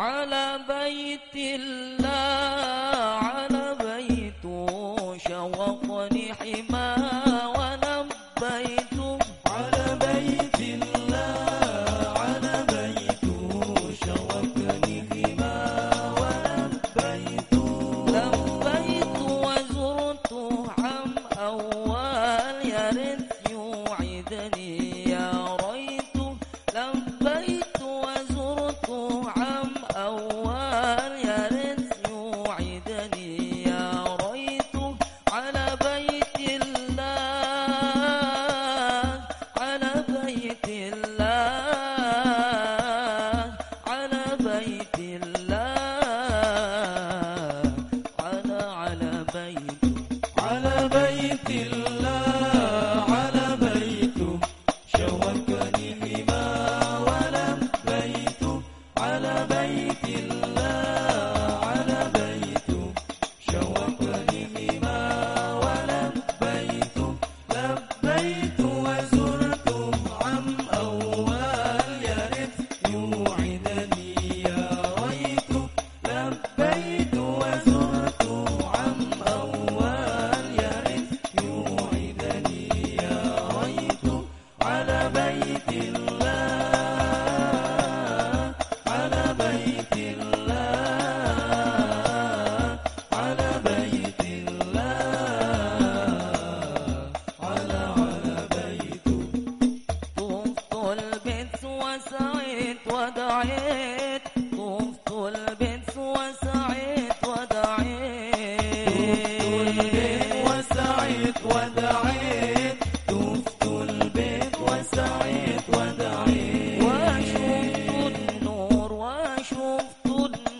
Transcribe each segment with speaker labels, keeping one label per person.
Speaker 1: على بيت الله على بيت شوقني حماه البئس ودعيت. طفت البئس وسعيت ودعيت.
Speaker 2: طفت
Speaker 1: وشفت النور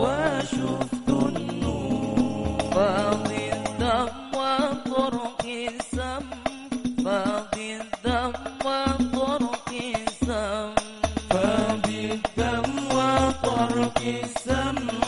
Speaker 1: وشفت النور. Farukism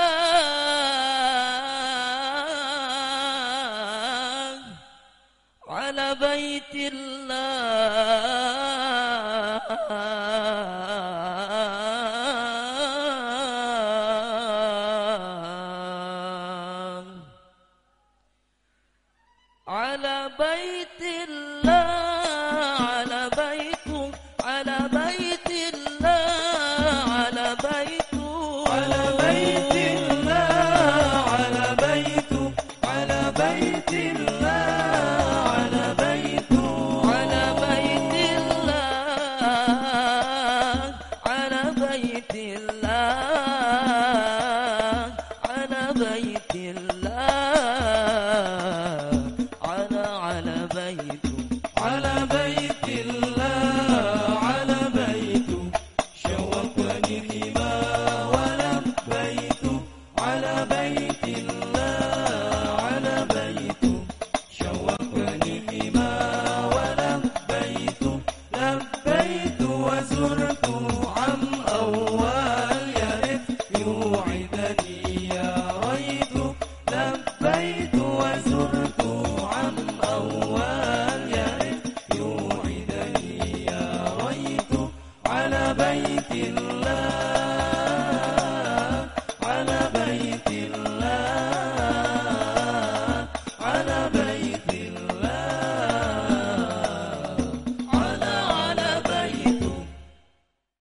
Speaker 1: بيت الله. على
Speaker 2: بيت الله. ah. وزرت عم أول يوعدني يا على بيت الله على بيت